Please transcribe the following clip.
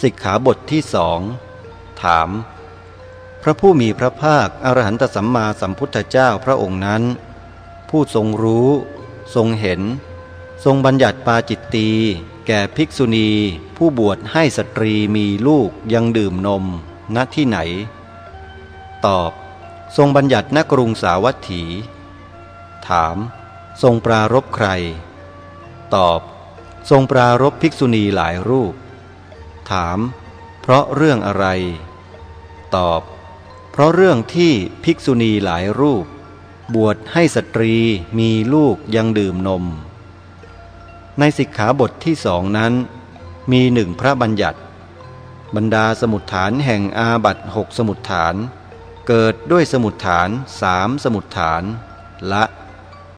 สิกขาบทที่สองถาม พระผู้มีพระภาคอรหันตสัมมาสัมพุทธเจ้าพระองค์นั้น ผู้ทรงรู้ ทรงเห็น ทรงบัญญัติปาจิตตี แก่ภิกษุณี ผู้บวชให้สตรีมีลูกยังดื่มนม ณที่ไหน ตอบ ทรงบัญญัติณกรุงสาวัตถี ถาม ทรงปรารบใคร ตอบ ทรงปรารบภิกษุณีหลายรูป ถาม เพราะเรื่องอะไร ตอบ เพราะเรื่องที่ภิกษุณีหลายรูป บวชให้สตรีมีลูกยังดื่มนม ในสิกขาบทที่สองนั้น มีหนึ่งพระบัญญัติ บรรดาสมุดฐานแห่งอาบัตหกสมุดฐาน เกิดด้วยสมุดฐานสามสมุดฐาน ละ